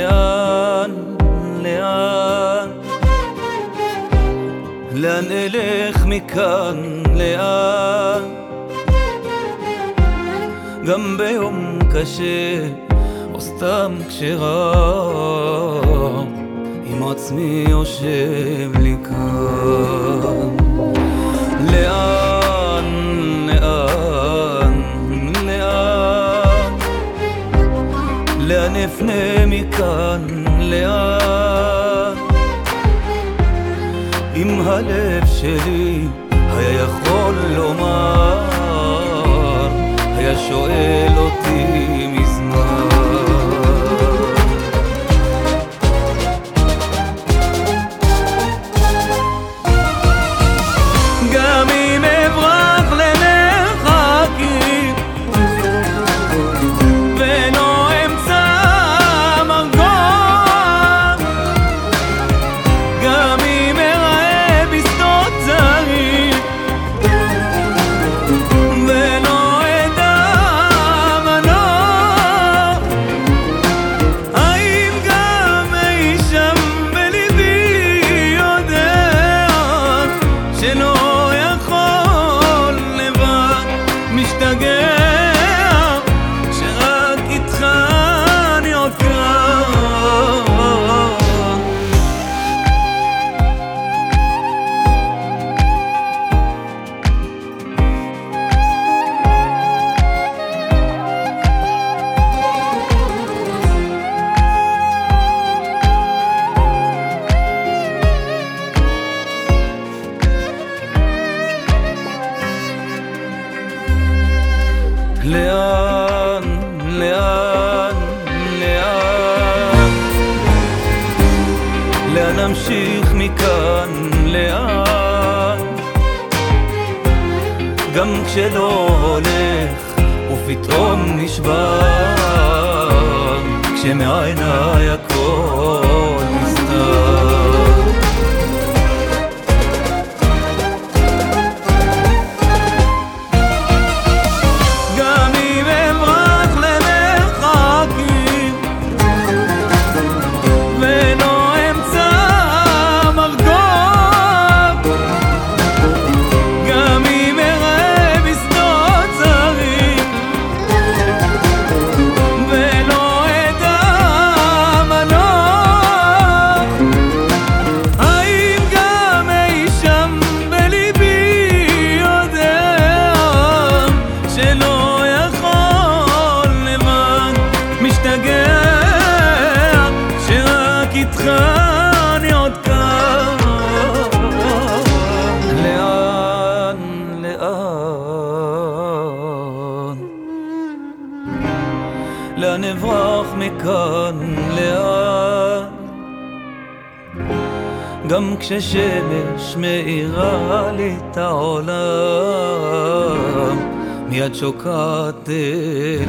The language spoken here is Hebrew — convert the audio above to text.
לאן, לאן, לאן? אלך מכאן, לאן? גם ביום קשה, או סתם כשרע, עם עצמי יושב לי אפנה מכאן, לאן? אם הלב שלי היה יכול לומר, היה שואל לאן, לאן, לאן? לאן נמשיך מכאן, לאן? גם כשלא הולך ופתאום נשבר כשמעיניי הכל נסתר איתך אני עוד כאן לאן, לאן? לאן אברח מכאן, לאן? גם כששמש מאירה לי את העולם, מיד שוקעת אל.